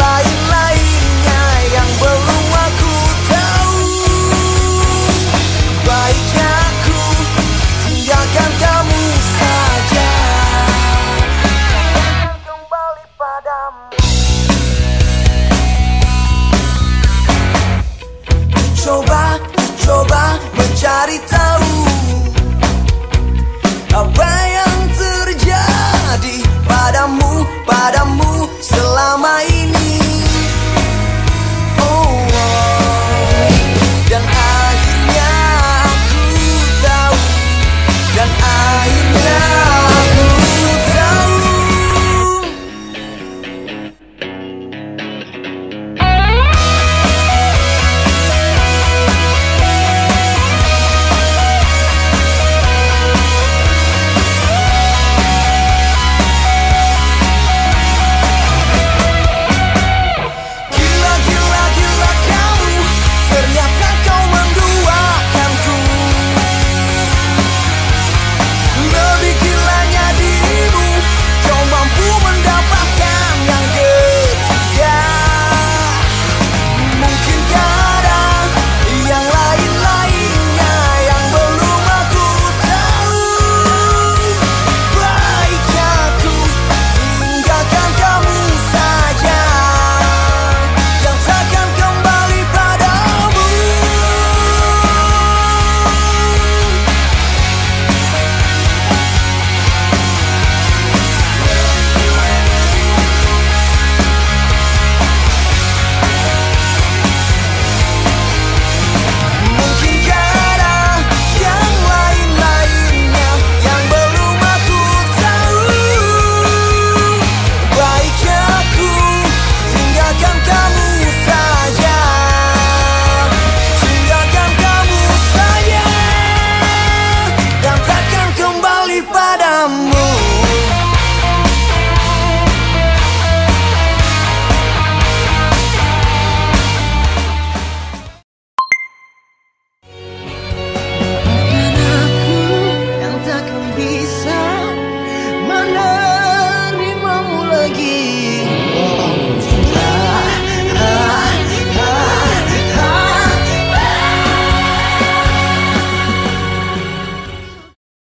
Right.